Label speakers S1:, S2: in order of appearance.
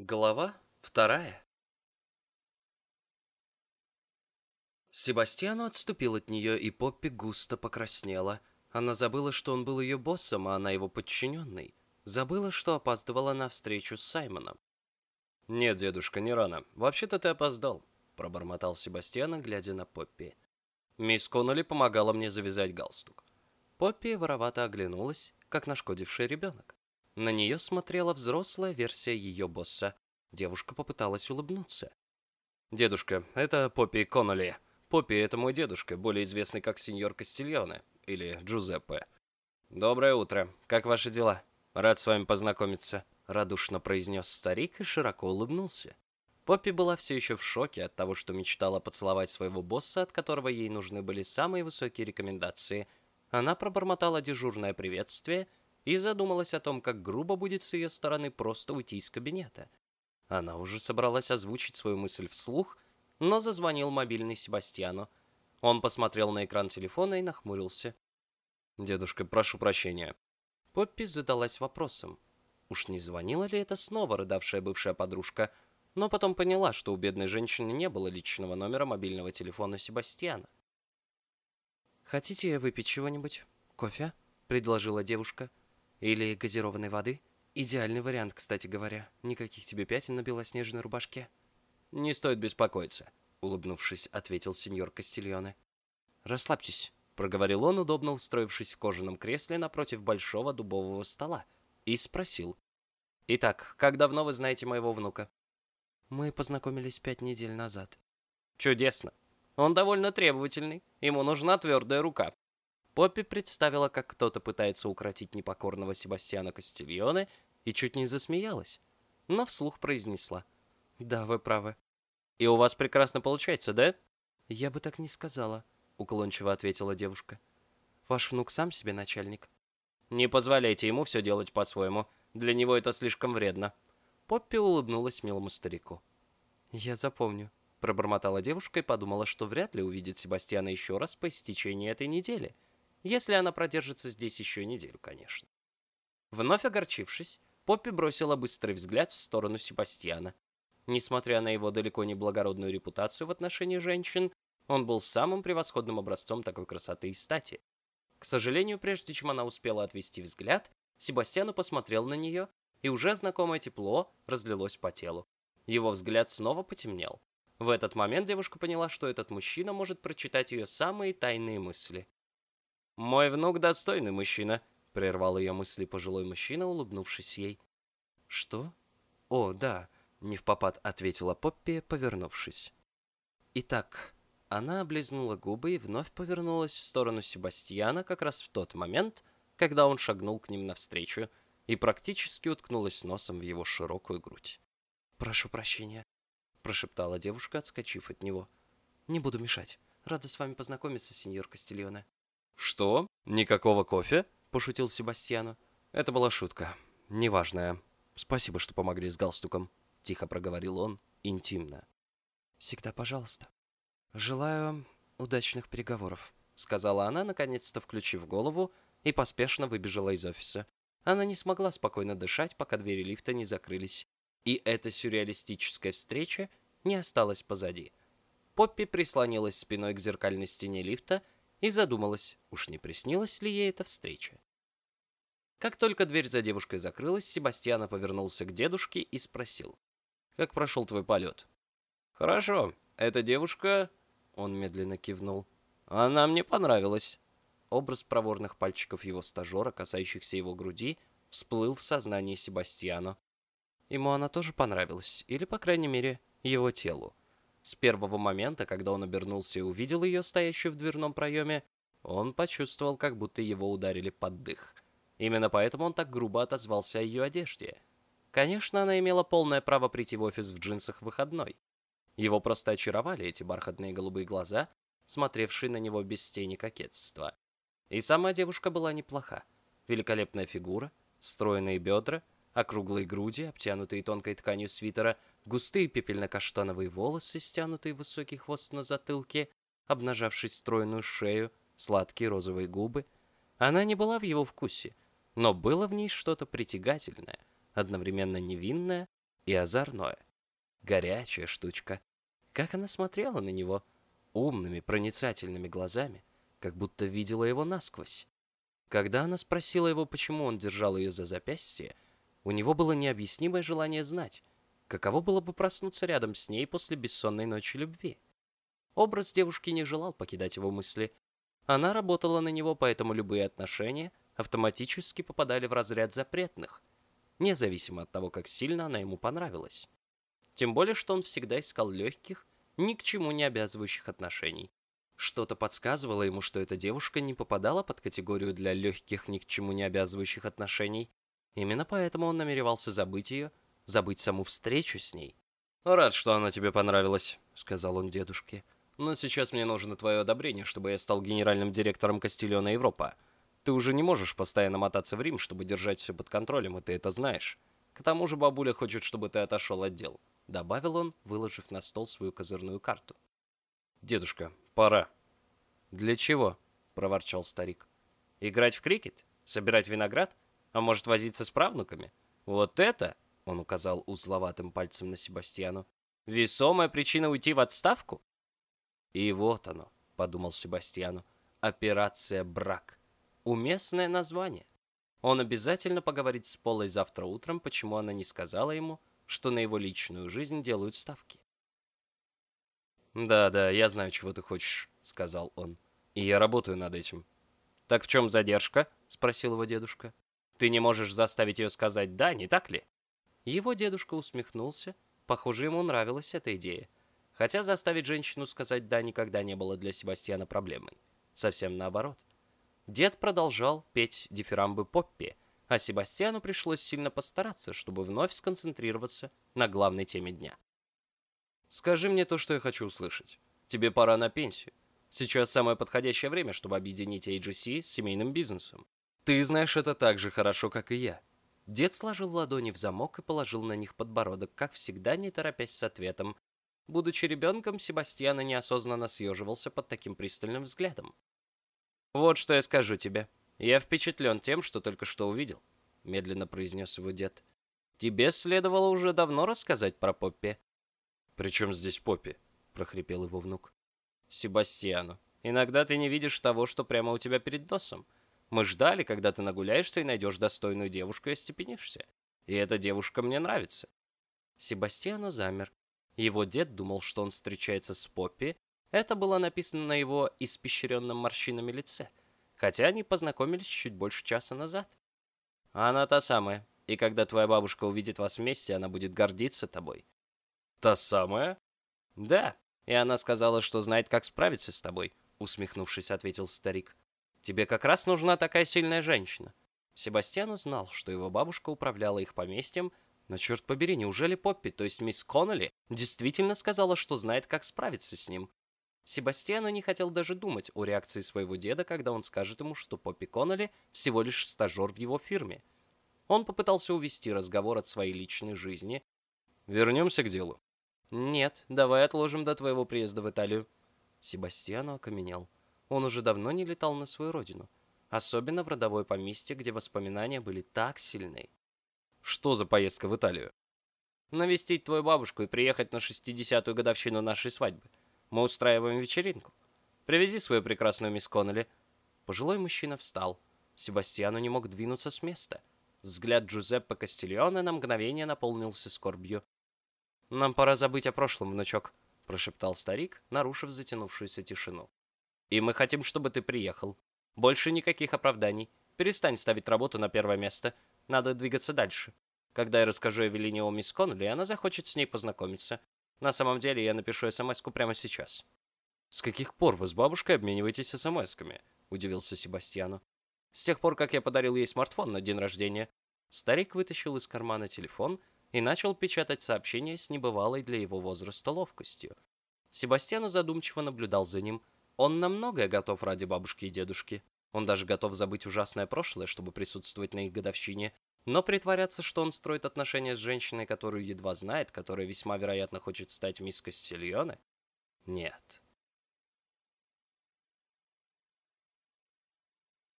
S1: Глава вторая Себастьяну отступил от нее, и Поппи густо покраснела. Она забыла, что он был ее боссом, а она его подчиненный. Забыла, что опаздывала на встречу с Саймоном. «Нет, дедушка, не рано. Вообще-то ты опоздал», — пробормотал Себастьяна, глядя на Поппи. Мисс Конноли помогала мне завязать галстук. Поппи воровато оглянулась, как нашкодивший ребенок. На нее смотрела взрослая версия ее босса. Девушка попыталась улыбнуться. «Дедушка, это Поппи Конноли. Поппи — это мой дедушка, более известный как сеньор Кастильоне, или Джузеппе. Доброе утро. Как ваши дела? Рад с вами познакомиться», — радушно произнес старик и широко улыбнулся. Поппи была все еще в шоке от того, что мечтала поцеловать своего босса, от которого ей нужны были самые высокие рекомендации. Она пробормотала дежурное приветствие — и задумалась о том, как грубо будет с ее стороны просто уйти из кабинета. Она уже собралась озвучить свою мысль вслух, но зазвонил мобильный Себастьяну. Он посмотрел на экран телефона и нахмурился. «Дедушка, прошу прощения». Поппи задалась вопросом. Уж не звонила ли это снова рыдавшая бывшая подружка, но потом поняла, что у бедной женщины не было личного номера мобильного телефона Себастьяна. «Хотите выпить чего-нибудь? Кофе?» — предложила девушка. Или газированной воды? Идеальный вариант, кстати говоря. Никаких тебе пятен на белоснежной рубашке. Не стоит беспокоиться, улыбнувшись, ответил сеньор Кастильоне. Расслабьтесь, проговорил он, удобно устроившись в кожаном кресле напротив большого дубового стола, и спросил. «Итак, как давно вы знаете моего внука?» «Мы познакомились пять недель назад». «Чудесно. Он довольно требовательный. Ему нужна твердая рука. Поппи представила, как кто-то пытается укротить непокорного Себастьяна Кастильоне и чуть не засмеялась, но вслух произнесла. «Да, вы правы». «И у вас прекрасно получается, да?» «Я бы так не сказала», — уклончиво ответила девушка. «Ваш внук сам себе начальник». «Не позволяйте ему все делать по-своему. Для него это слишком вредно». Поппи улыбнулась милому старику. «Я запомню», — пробормотала девушка и подумала, что вряд ли увидит Себастьяна еще раз по истечении этой недели — если она продержится здесь еще неделю, конечно. Вновь огорчившись, Поппи бросила быстрый взгляд в сторону Себастьяна. Несмотря на его далеко не благородную репутацию в отношении женщин, он был самым превосходным образцом такой красоты и стати. К сожалению, прежде чем она успела отвести взгляд, Себастьяну посмотрел на нее, и уже знакомое тепло разлилось по телу. Его взгляд снова потемнел. В этот момент девушка поняла, что этот мужчина может прочитать ее самые тайные мысли. «Мой внук достойный мужчина», — прервал ее мысли пожилой мужчина, улыбнувшись ей. «Что? О, да», — не в попад ответила Поппи, повернувшись. Итак, она облизнула губы и вновь повернулась в сторону Себастьяна как раз в тот момент, когда он шагнул к ним навстречу и практически уткнулась носом в его широкую грудь. «Прошу прощения», — прошептала девушка, отскочив от него. «Не буду мешать. Рада с вами познакомиться, сеньор Кастильоне».
S2: «Что? Никакого кофе?»
S1: — пошутил Себастьяну. Это была шутка. Неважная. Спасибо, что помогли с галстуком. Тихо проговорил он, интимно. «Всегда пожалуйста. Желаю удачных переговоров», — сказала она, наконец-то включив голову, и поспешно выбежала из офиса. Она не смогла спокойно дышать, пока двери лифта не закрылись. И эта сюрреалистическая встреча не осталась позади. Поппи прислонилась спиной к зеркальной стене лифта и задумалась, уж не приснилась ли ей эта встреча. Как только дверь за девушкой закрылась, Себастьяна повернулся к дедушке и спросил. «Как прошел твой полет?» «Хорошо. Эта девушка...» Он медленно кивнул. «Она мне понравилась». Образ проворных пальчиков его стажера, касающихся его груди, всплыл в сознании Себастьяна. Ему она тоже понравилась, или, по крайней мере, его телу. С первого момента, когда он обернулся и увидел ее, стоящую в дверном проеме, он почувствовал, как будто его ударили под дых. Именно поэтому он так грубо отозвался о ее одежде. Конечно, она имела полное право прийти в офис в джинсах выходной. Его просто очаровали эти бархатные голубые глаза, смотревшие на него без тени кокетства. И сама девушка была неплоха. Великолепная фигура, стройные бедра, округлые груди, обтянутые тонкой тканью свитера — густые пепельно-каштановые волосы, стянутый высокий хвост на затылке, обнажавший стройную шею, сладкие розовые губы. Она не была в его вкусе, но было в ней что-то притягательное, одновременно невинное и озорное. Горячая штучка. Как она смотрела на него умными, проницательными глазами, как будто видела его насквозь. Когда она спросила его, почему он держал ее за запястье, у него было необъяснимое желание знать, каково было бы проснуться рядом с ней после бессонной ночи любви. Образ девушки не желал покидать его мысли. Она работала на него, поэтому любые отношения автоматически попадали в разряд запретных, независимо от того, как сильно она ему понравилась. Тем более, что он всегда искал легких, ни к чему не обязывающих отношений. Что-то подсказывало ему, что эта девушка не попадала под категорию для легких, ни к чему не обязывающих отношений. Именно поэтому он намеревался забыть ее, забыть саму встречу с ней.
S2: «Рад, что она тебе понравилась», —
S1: сказал он дедушке.
S2: «Но сейчас мне нужно твое одобрение, чтобы я стал генеральным директором Кастильона Европа. Ты уже не можешь постоянно мотаться в Рим, чтобы держать все под контролем, и ты это знаешь. К тому же бабуля хочет, чтобы ты отошел от дел», —
S1: добавил он, выложив на стол свою козырную карту.
S2: «Дедушка, пора».
S1: «Для чего?» — проворчал старик. «Играть в крикет? Собирать виноград? А может, возиться с правнуками? Вот это, — он указал узловатым пальцем на Себастьяну, — весомая причина уйти в отставку?» «И вот оно», — подумал Себастьяну, — «операция брак. Уместное название. Он обязательно поговорит с Полой завтра утром, почему она не сказала ему, что на его личную жизнь делают ставки.
S2: «Да-да, я знаю, чего ты хочешь», — сказал он. «И я работаю над этим».
S1: «Так в чем задержка?» — спросил его дедушка. «Ты не можешь заставить ее сказать «да», не так ли?» Его дедушка усмехнулся. Похоже, ему нравилась эта идея. Хотя заставить женщину сказать «да» никогда не было для Себастьяна проблемой. Совсем наоборот. Дед продолжал петь дифирамбы Поппи, а Себастьяну пришлось сильно постараться, чтобы вновь сконцентрироваться на главной теме дня.
S2: «Скажи мне то, что я хочу услышать. Тебе пора на пенсию. Сейчас самое подходящее время, чтобы объединить AGC с семейным бизнесом. Ты знаешь это так же хорошо, как и я».
S1: Дед сложил ладони в замок и положил на них подбородок, как всегда, не торопясь с ответом. Будучи ребенком, Себастьяна неосознанно съеживался под таким пристальным взглядом. «Вот что я скажу тебе. Я впечатлен тем, что только что увидел», — медленно произнес его дед. «Тебе следовало уже давно рассказать про Поппи».
S2: «При чем здесь Поппи?» — прохрипел его внук.
S1: «Себастьяну, иногда ты не видишь того, что прямо у тебя перед носом. Мы ждали, когда ты нагуляешься и найдешь достойную девушку и остепенишься. И эта девушка мне нравится». Себастьяну замер. Его дед думал, что он встречается с Поппи. Это было написано на его испещренном морщинами лице. Хотя они познакомились чуть больше часа назад. Она та самая. И когда твоя бабушка увидит вас вместе, она будет гордиться тобой.
S2: Та самая?
S1: Да. И она сказала, что знает, как справиться с тобой, усмехнувшись, ответил старик. Тебе как раз нужна такая сильная женщина. Себастьян узнал, что его бабушка управляла их поместьем, но черт побери, неужели Поппи, то есть мисс Коннелли, действительно сказала, что знает, как справиться с ним? Себастьяну не хотел даже думать о реакции своего деда, когда он скажет ему, что Поппи Коннелли всего лишь стажер в его фирме. Он попытался увести разговор от своей личной жизни.
S2: «Вернемся к делу»,
S1: «Нет, давай отложим до твоего приезда в Италию». Себастьяну окаменел. Он уже давно не летал на свою родину. Особенно в родовое поместье, где воспоминания были так сильны.
S2: «Что за поездка в Италию?»
S1: «Навестить твою бабушку и приехать на шестидесятую годовщину нашей свадьбы. Мы устраиваем вечеринку. Привези свою прекрасную мисс Коннелли». Пожилой мужчина встал. Себастьяну не мог двинуться с места. Взгляд Джузеппе Кастильоне на мгновение наполнился скорбью. «Нам пора забыть о прошлом, внучок», — прошептал старик, нарушив затянувшуюся тишину. «И мы хотим, чтобы ты приехал. Больше никаких оправданий. Перестань ставить работу на первое место. Надо двигаться дальше. Когда я расскажу Эвелине о мисс Коннелли, она захочет с ней познакомиться. На самом деле, я напишу смс прямо сейчас».
S2: «С каких пор вы с бабушкой обмениваетесь смс-ками?» — удивился Себастьяну.
S1: «С тех пор, как я подарил ей смартфон на день рождения». Старик вытащил из кармана телефон и начал печатать сообщения с небывалой для его возраста ловкостью. Себастьяну задумчиво наблюдал за ним. Он на многое готов ради бабушки и дедушки. Он даже готов забыть ужасное прошлое, чтобы присутствовать на их годовщине. Но притворяться, что он строит отношения с женщиной, которую едва знает, которая весьма вероятно хочет стать мисс Кастильоне? Нет.